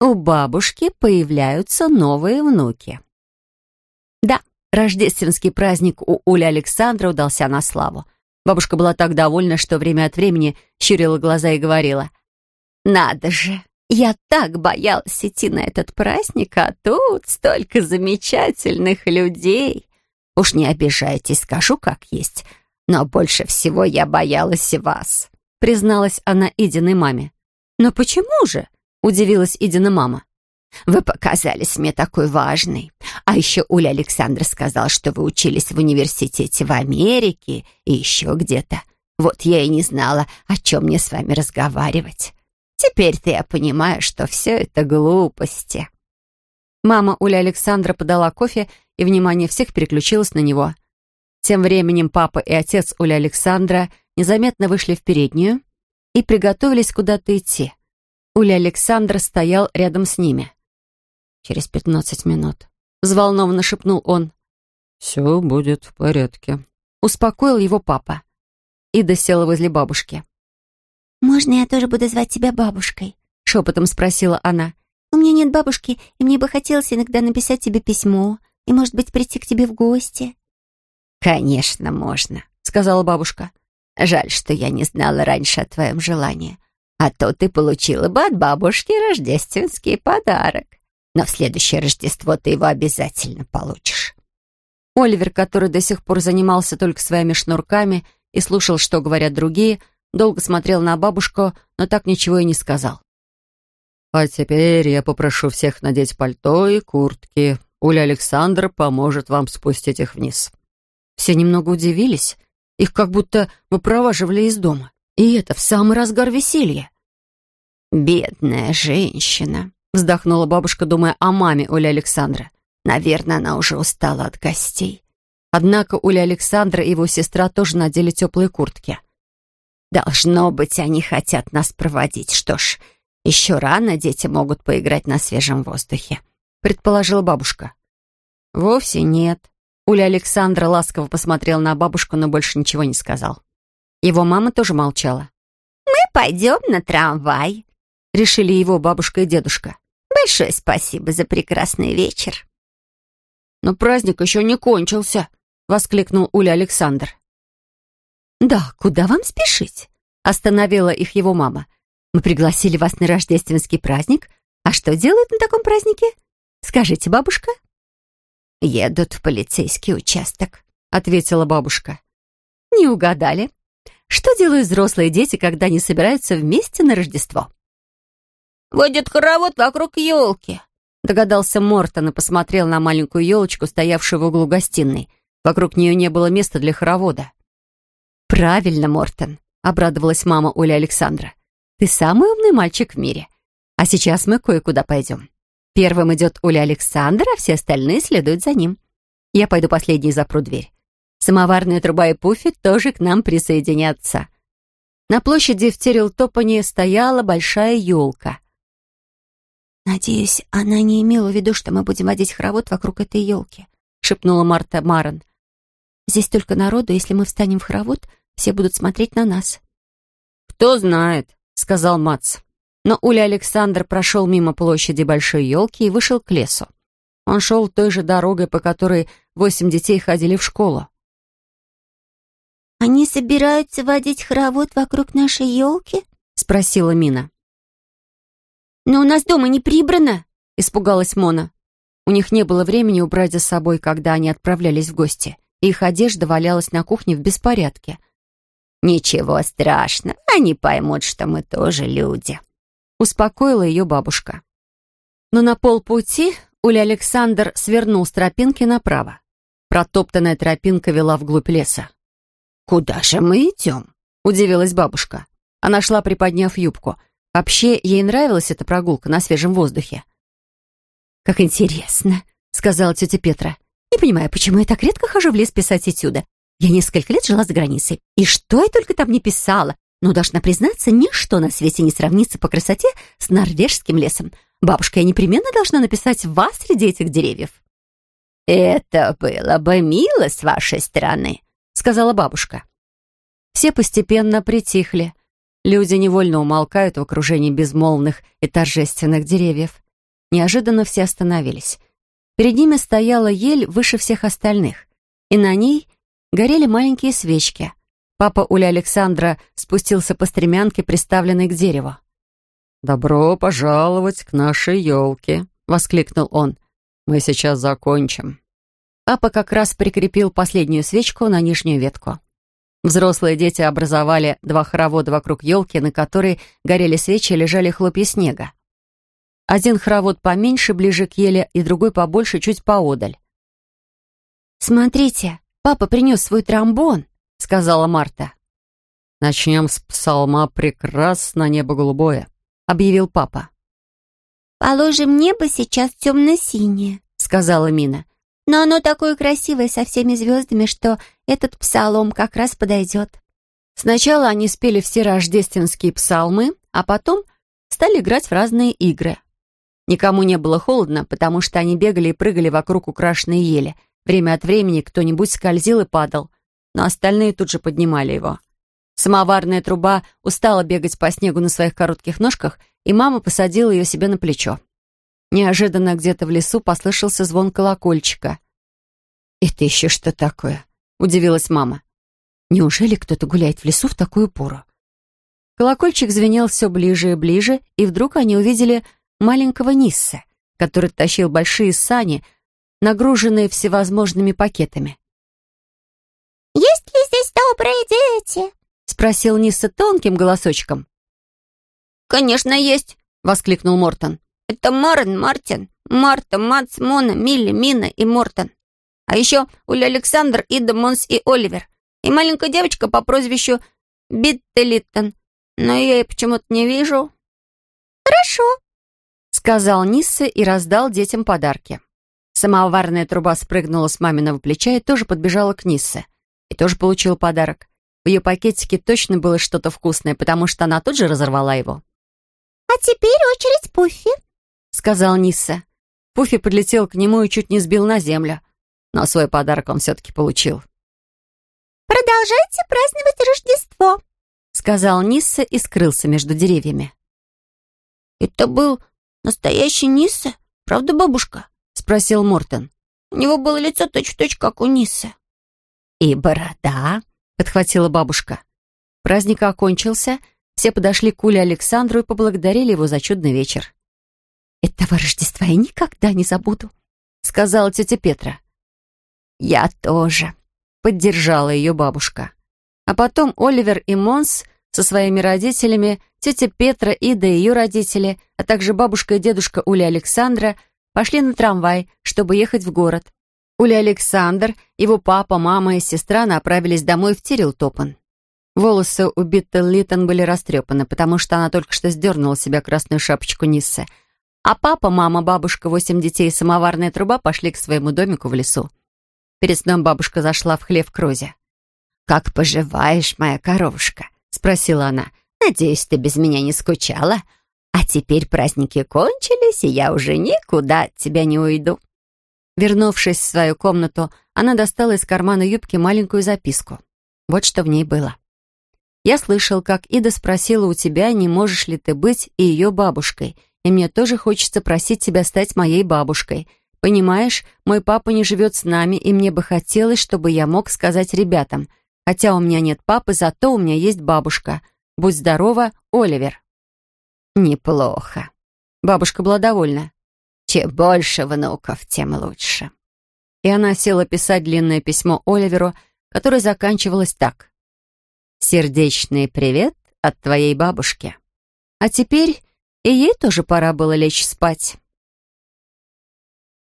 у бабушки появляются новые внуки. Да, рождественский праздник у Ули Александра удался на славу. Бабушка была так довольна, что время от времени щурила глаза и говорила, «Надо же, я так боялась идти на этот праздник, а тут столько замечательных людей. Уж не обижайтесь, скажу как есть, но больше всего я боялась вас», призналась она Идиной маме. «Но почему же?» — удивилась Идина мама. «Вы показались мне такой важной. А еще Уля Александр сказал, что вы учились в университете в Америке и еще где-то. Вот я и не знала, о чем мне с вами разговаривать. Теперь-то я понимаю, что все это глупости». Мама Уля Александра подала кофе, и внимание всех переключилось на него. Тем временем папа и отец Уля Александра незаметно вышли в переднюю и приготовились куда-то идти. Уля Александр стоял рядом с ними. «Через пятнадцать минут», — взволнованно шепнул он. «Все будет в порядке», — успокоил его папа. Ида села возле бабушки. «Можно я тоже буду звать тебя бабушкой?» — шепотом спросила она. «У меня нет бабушки, и мне бы хотелось иногда написать тебе письмо и, может быть, прийти к тебе в гости». «Конечно, можно», — сказала бабушка. «Жаль, что я не знала раньше о твоем желании. А то ты получила бы от бабушки рождественский подарок. Но в следующее Рождество ты его обязательно получишь. Оливер, который до сих пор занимался только своими шнурками и слушал, что говорят другие, долго смотрел на бабушку, но так ничего и не сказал. «А теперь я попрошу всех надеть пальто и куртки. Уля Александр поможет вам спустить их вниз». Все немного удивились. Их как будто выпроваживали из дома. И это в самый разгар веселья. «Бедная женщина», — вздохнула бабушка, думая о маме Оли Александра. «Наверное, она уже устала от гостей». Однако Уля Александра и его сестра тоже надели теплые куртки. «Должно быть, они хотят нас проводить. Что ж, еще рано дети могут поиграть на свежем воздухе», — предположила бабушка. «Вовсе нет». Уля Александра ласково посмотрел на бабушку, но больше ничего не сказал. Его мама тоже молчала. «Мы пойдем на трамвай», — решили его бабушка и дедушка. «Большое спасибо за прекрасный вечер». «Но праздник еще не кончился», — воскликнул Уля Александр. «Да, куда вам спешить?» — остановила их его мама. «Мы пригласили вас на рождественский праздник. А что делают на таком празднике? Скажите, бабушка?» «Едут в полицейский участок», — ответила бабушка. «Не угадали. Что делают взрослые дети, когда они собираются вместе на Рождество? «Водят хоровод вокруг елки», — догадался Мортон и посмотрел на маленькую елочку, стоявшую в углу гостиной. Вокруг нее не было места для хоровода. «Правильно, Мортон», — обрадовалась мама Оля Александра. «Ты самый умный мальчик в мире. А сейчас мы кое-куда пойдем. Первым идет Оля Александр, а все остальные следуют за ним. Я пойду последней запру дверь. Самоварная труба и пуфик тоже к нам присоединятся. На площади в Терилтопане стояла большая елка. «Надеюсь, она не имела в виду, что мы будем водить хоровод вокруг этой елки», шепнула Марта Маран. «Здесь столько народу, если мы встанем в хоровод, все будут смотреть на нас». «Кто знает», — сказал Мац. Но Уля Александр прошел мимо площади большой елки и вышел к лесу. Он шел той же дорогой, по которой восемь детей ходили в школу. «Они собираются водить хоровод вокруг нашей елки?» — спросила Мина. «Но у нас дома не прибрано!» — испугалась Мона. У них не было времени убрать за собой, когда они отправлялись в гости. Их одежда валялась на кухне в беспорядке. «Ничего страшного, они поймут, что мы тоже люди», — успокоила ее бабушка. Но на полпути Уля Александр свернул с тропинки направо. Протоптанная тропинка вела вглубь леса. «Куда же мы идем?» — удивилась бабушка. Она шла, приподняв юбку. Вообще, ей нравилась эта прогулка на свежем воздухе. «Как интересно», — сказала тетя Петра. «Не понимаю, почему я так редко хожу в лес писать этюды. Я несколько лет жила за границей, и что я только там не писала. Но, должна признаться, ничто на свете не сравнится по красоте с норвежским лесом. Бабушка, я непременно должна написать вас среди этих деревьев». «Это было бы мило с вашей стороны», сказала бабушка. Все постепенно притихли. Люди невольно умолкают в окружении безмолвных и торжественных деревьев. неожиданно все остановились. Перед ними стояла ель выше всех остальных, и на ней горели маленькие свечки. Папа Уля Александра спустился по стремянке, приставленной к дереву. «Добро пожаловать к нашей елке!» — воскликнул он. «Мы сейчас закончим». Папа как раз прикрепил последнюю свечку на нижнюю ветку. Взрослые дети образовали два хоровода вокруг елки, на которой горели свечи и лежали хлопья снега. Один хоровод поменьше, ближе к еле, и другой побольше, чуть поодаль. «Смотрите, папа принес свой тромбон», — сказала Марта. «Начнем с псалма «Прекрасно небо голубое», — объявил папа. «Положим, небо сейчас темно-синее», — сказала Мина. «Но оно такое красивое со всеми звездами, что этот псалом как раз подойдет». Сначала они спели все рождественские псалмы, а потом стали играть в разные игры. Никому не было холодно, потому что они бегали и прыгали вокруг украшенной ели. Время от времени кто-нибудь скользил и падал, но остальные тут же поднимали его. Самоварная труба устала бегать по снегу на своих коротких ножках, и мама посадила ее себе на плечо. Неожиданно где-то в лесу послышался звон колокольчика. «Это еще что такое?» — удивилась мама. «Неужели кто-то гуляет в лесу в такую пору?» Колокольчик звенел все ближе и ближе, и вдруг они увидели маленького Нисса, который тащил большие сани, нагруженные всевозможными пакетами. «Есть ли здесь добрые дети?» — спросил Нисса тонким голосочком. «Конечно, есть!» — воскликнул Мортен. «Это Марен, Мартин, Марта, Мац, Мона, Милли, Мина и Мортен. А еще Уле-Александр, Ида, Монс и Оливер. И маленькая девочка по прозвищу Биттелиттон. Но я ее почему-то не вижу». «Хорошо», сказал Нисса и раздал детям подарки. Самоварная труба спрыгнула с маминого плеча и тоже подбежала к Ниссе. И тоже получила подарок. В ее пакетике точно было что-то вкусное, потому что она тут же разорвала его. «А теперь очередь Пуффи», — сказал Нисса. Пуффи подлетел к нему и чуть не сбил на землю. Но свой подарок он все-таки получил. «Продолжайте праздновать Рождество», — сказал Нисса и скрылся между деревьями. «Это был «Настоящий Нисса? Правда, бабушка?» — спросил Мортон. «У него было лицо точь-в-точь, -точь, как у Ниссы». «И борода», — подхватила бабушка. Праздник окончился, все подошли к Уле Александру и поблагодарили его за чудный вечер. «Этого Рождества я никогда не забуду», — сказала тетя Петра. «Я тоже», — поддержала ее бабушка. А потом Оливер и Монс со своими родителями, тетя Петра, и ее родители, а также бабушка и дедушка Уля Александра пошли на трамвай, чтобы ехать в город. Уле Александр, его папа, мама и сестра направились домой в Тириллтопен. Волосы у Биттелитен были растрепаны, потому что она только что сдернула с себя красную шапочку ниссе. А папа, мама, бабушка, восемь детей и самоварная труба пошли к своему домику в лесу. Перед сном бабушка зашла в хлев к Розе. «Как поживаешь, моя коровушка?» — спросила она. «Надеюсь, ты без меня не скучала? А теперь праздники кончились, и я уже никуда от тебя не уйду». Вернувшись в свою комнату, она достала из кармана юбки маленькую записку. Вот что в ней было. «Я слышал, как Ида спросила у тебя, не можешь ли ты быть и ее бабушкой, и мне тоже хочется просить тебя стать моей бабушкой. Понимаешь, мой папа не живет с нами, и мне бы хотелось, чтобы я мог сказать ребятам, Хотя у меня нет папы, зато у меня есть бабушка. Будь здорова, Оливер». «Неплохо». Бабушка была довольна. «Чем больше внуков, тем лучше». И она села писать длинное письмо Оливеру, которое заканчивалось так. «Сердечный привет от твоей бабушки». А теперь и ей тоже пора было лечь спать.